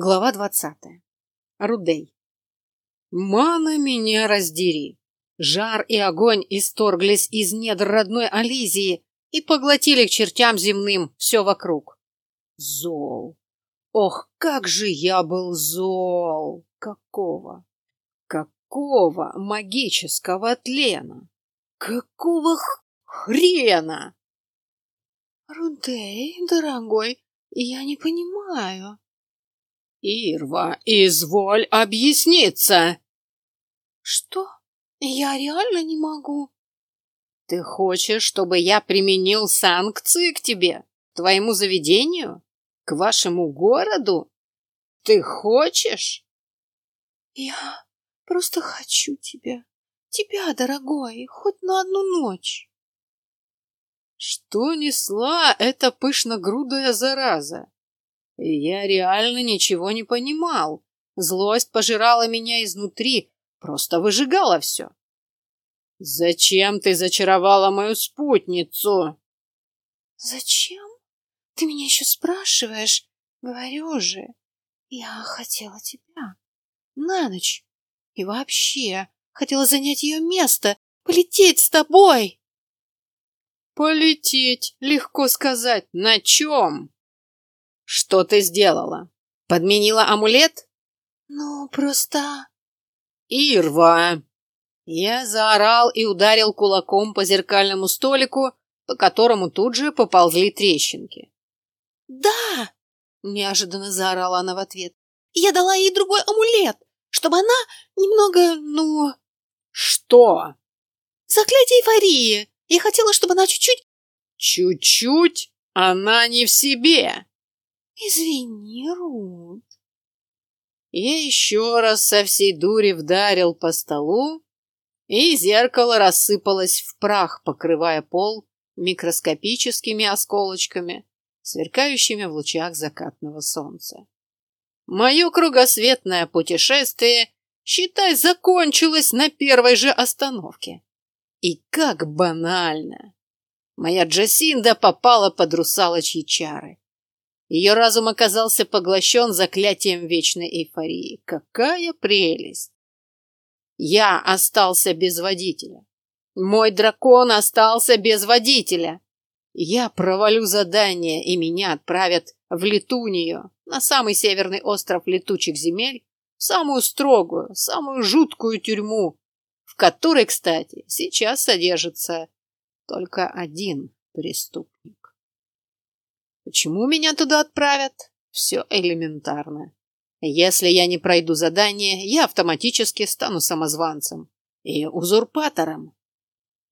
Глава двадцатая. Рудей. Мана меня раздери! Жар и огонь исторглись из недр родной Ализии и поглотили к чертям земным все вокруг. Зол! Ох, как же я был зол! Какого? Какого магического тлена? Какого хрена? Рудей, дорогой, я не понимаю. «Ирва, изволь объясниться!» «Что? Я реально не могу!» «Ты хочешь, чтобы я применил санкции к тебе, твоему заведению, к вашему городу? Ты хочешь?» «Я просто хочу тебя, тебя, дорогой, хоть на одну ночь!» Что несла эта пышногрудая зараза? Я реально ничего не понимал. Злость пожирала меня изнутри, просто выжигала все. «Зачем ты зачаровала мою спутницу?» «Зачем? Ты меня еще спрашиваешь? Говорю же, я хотела тебя. На ночь. И вообще, хотела занять ее место, полететь с тобой». «Полететь, легко сказать, на чем?» Что ты сделала? Подменила амулет? Ну, просто... Ирва! Я заорал и ударил кулаком по зеркальному столику, по которому тут же поползли трещинки. «Да!» — неожиданно заорала она в ответ. «Я дала ей другой амулет, чтобы она немного, ну...» «Что?» «Заклятие эйфории. Я хотела, чтобы она чуть-чуть...» «Чуть-чуть? Она не в себе!» Извини, Рут. Я еще раз со всей дури вдарил по столу, и зеркало рассыпалось в прах, покрывая пол микроскопическими осколочками, сверкающими в лучах закатного солнца. Мое кругосветное путешествие, считай, закончилось на первой же остановке. И как банально! Моя Джасинда попала под русалочьи чары. Ее разум оказался поглощен заклятием вечной эйфории. Какая прелесть! Я остался без водителя. Мой дракон остался без водителя. Я провалю задание, и меня отправят в Летунию, на самый северный остров летучих земель, в самую строгую, самую жуткую тюрьму, в которой, кстати, сейчас содержится только один преступник. Почему меня туда отправят? Все элементарно. Если я не пройду задание, я автоматически стану самозванцем и узурпатором.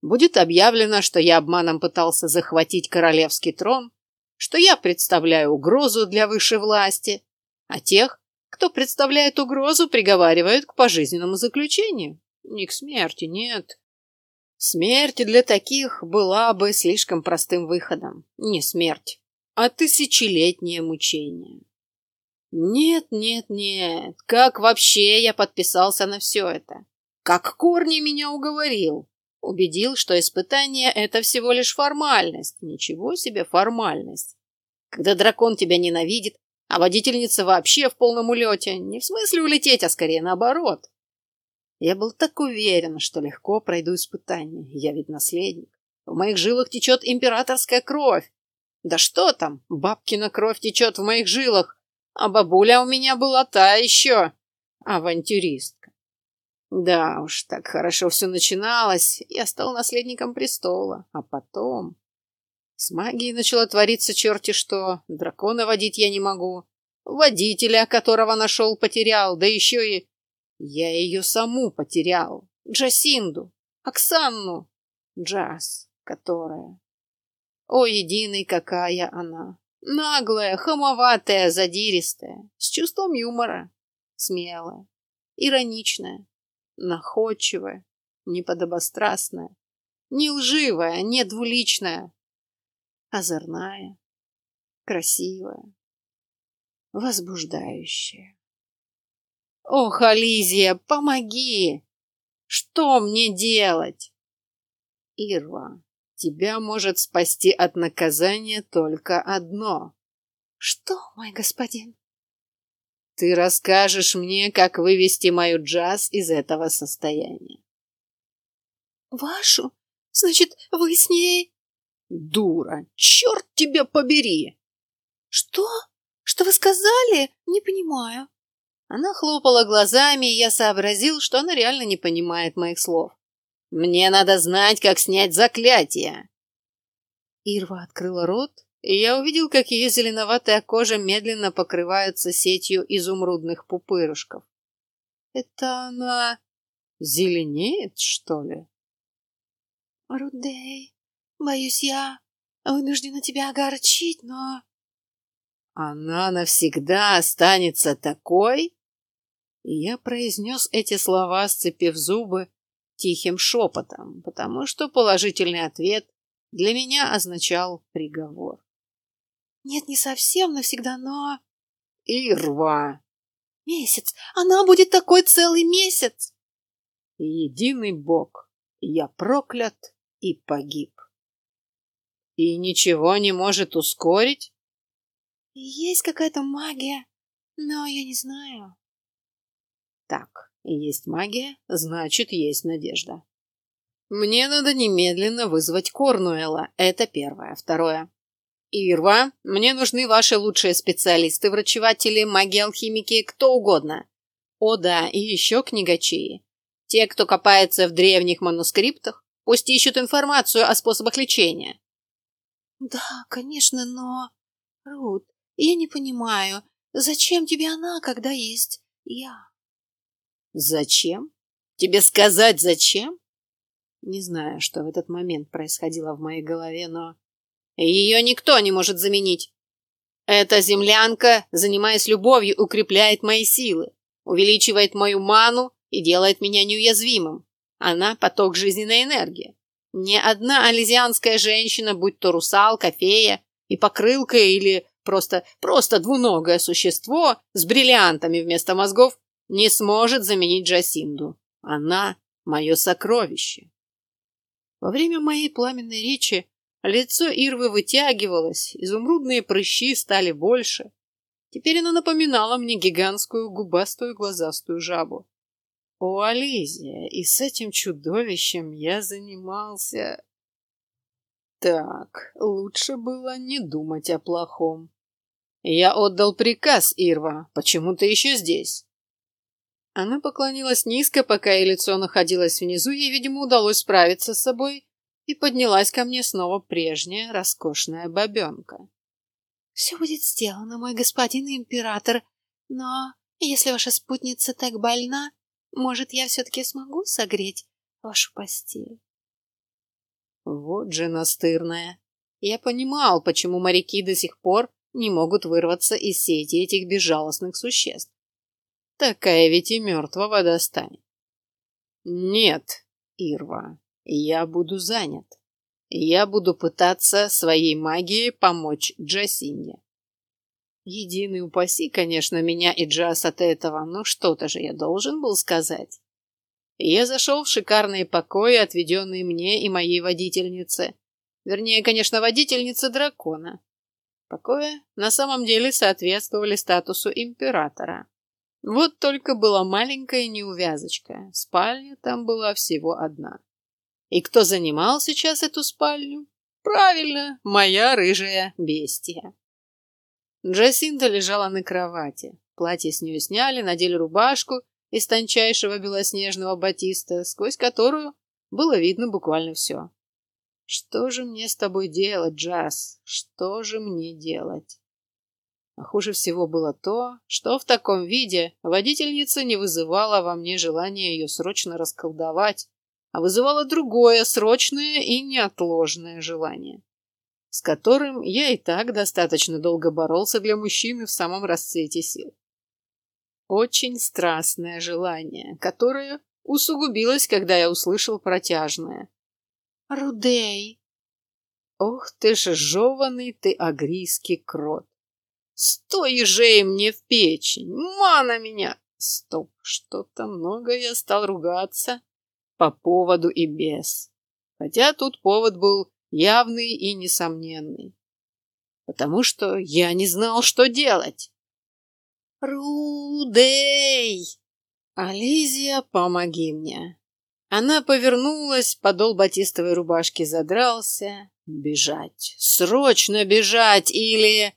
Будет объявлено, что я обманом пытался захватить королевский трон, что я представляю угрозу для высшей власти, а тех, кто представляет угрозу, приговаривают к пожизненному заключению. Не к смерти, нет. Смерть для таких была бы слишком простым выходом. Не смерть, а тысячелетнее мучение. Нет, нет, нет, как вообще я подписался на все это? Как Корни меня уговорил? Убедил, что испытание — это всего лишь формальность. Ничего себе формальность. Когда дракон тебя ненавидит, а водительница вообще в полном улете, не в смысле улететь, а скорее наоборот. Я был так уверен, что легко пройду испытание. Я ведь наследник. В моих жилах течет императорская кровь. Да что там, бабкина кровь течет в моих жилах, а бабуля у меня была та еще авантюристка. Да уж, так хорошо все начиналось, я стал наследником престола, а потом... С магией начало твориться черти что, дракона водить я не могу, водителя, которого нашел, потерял, да еще и... Я ее саму потерял, Джасинду, Оксанну, Джаз, которая... О, единый, какая она! Наглая, хамоватая, задиристая, с чувством юмора, смелая, ироничная, находчивая, неподобострастная, не лживая, не двуличная, озорная, красивая, возбуждающая. Ох, Ализия, помоги! Что мне делать? Ирва, Тебя может спасти от наказания только одно. Что, мой господин? Ты расскажешь мне, как вывести мою джаз из этого состояния. Вашу? Значит, вы с ней... Дура, черт тебя побери! Что? Что вы сказали? Не понимаю. Она хлопала глазами, и я сообразил, что она реально не понимает моих слов. Мне надо знать, как снять заклятие. Ирва открыла рот, и я увидел, как ее зеленоватая кожа медленно покрывается сетью изумрудных пупырышков. Это она зеленеет, что ли? Рудей, боюсь, я вынуждена тебя огорчить, но... Она навсегда останется такой? И я произнес эти слова, сцепив зубы, тихим шепотом, потому что положительный ответ для меня означал приговор. Нет, не совсем навсегда, но... Ирва! Месяц! Она будет такой целый месяц! Единый бог! Я проклят и погиб. И ничего не может ускорить? Есть какая-то магия, но я не знаю. Так, есть магия, значит, есть надежда. Мне надо немедленно вызвать Корнуэла. Это первое. Второе. Ирва, мне нужны ваши лучшие специалисты, врачеватели, маги-алхимики, кто угодно. О да, и еще книгачеи. Те, кто копается в древних манускриптах, пусть ищут информацию о способах лечения. Да, конечно, но... Рут, я не понимаю, зачем тебе она, когда есть я? Зачем? Тебе сказать зачем? Не знаю, что в этот момент происходило в моей голове, но ее никто не может заменить. Эта землянка, занимаясь любовью, укрепляет мои силы, увеличивает мою ману и делает меня неуязвимым. Она – поток жизненной энергии. Ни одна ализианская женщина, будь то русалка, фея и покрылка или просто, просто двуногое существо с бриллиантами вместо мозгов, не сможет заменить Джасинду. Она – мое сокровище. Во время моей пламенной речи Лицо Ирвы вытягивалось, изумрудные прыщи стали больше. Теперь она напоминала мне гигантскую губастую глазастую жабу. О, Ализия, и с этим чудовищем я занимался... Так, лучше было не думать о плохом. Я отдал приказ, Ирва. Почему ты еще здесь? Она поклонилась низко, пока ее лицо находилось внизу, ей, видимо, удалось справиться с собой и поднялась ко мне снова прежняя роскошная бабенка. «Все будет сделано, мой господин император, но если ваша спутница так больна, может, я все-таки смогу согреть вашу постель?» Вот же настырная. Я понимал, почему моряки до сих пор не могут вырваться из сети этих безжалостных существ. Такая ведь и мертвого достанет. Нет, Ирва, я буду занят. Я буду пытаться своей магией помочь Джасинде. Единый упаси, конечно, меня и Джаз от этого, но что-то же я должен был сказать. Я зашел в шикарные покои, отведенные мне и моей водительнице. Вернее, конечно, водительнице дракона. Покои на самом деле соответствовали статусу императора. Вот только была маленькая неувязочка. Спальня там была всего одна. И кто занимал сейчас эту спальню? Правильно, моя рыжая бестия. Джасинда лежала на кровати. Платье с нее сняли, надели рубашку из тончайшего белоснежного батиста, сквозь которую было видно буквально все. Что же мне с тобой делать, Джаз? Что же мне делать? А хуже всего было то, что в таком виде водительница не вызывала во мне желания ее срочно расколдовать а вызывало другое, срочное и неотложное желание, с которым я и так достаточно долго боролся для мужчины в самом расцвете сил. Очень страстное желание, которое усугубилось, когда я услышал протяжное. «Рудей!» «Ох ты ж жеванный ты агрийский крот! Сто ежей мне в печень! Мана меня!» Стоп, что-то много я стал ругаться по поводу и без. Хотя тут повод был явный и несомненный. Потому что я не знал, что делать. Рудей! Ализия, помоги мне. Она повернулась, подол батистовой рубашки задрался. Бежать, срочно бежать или...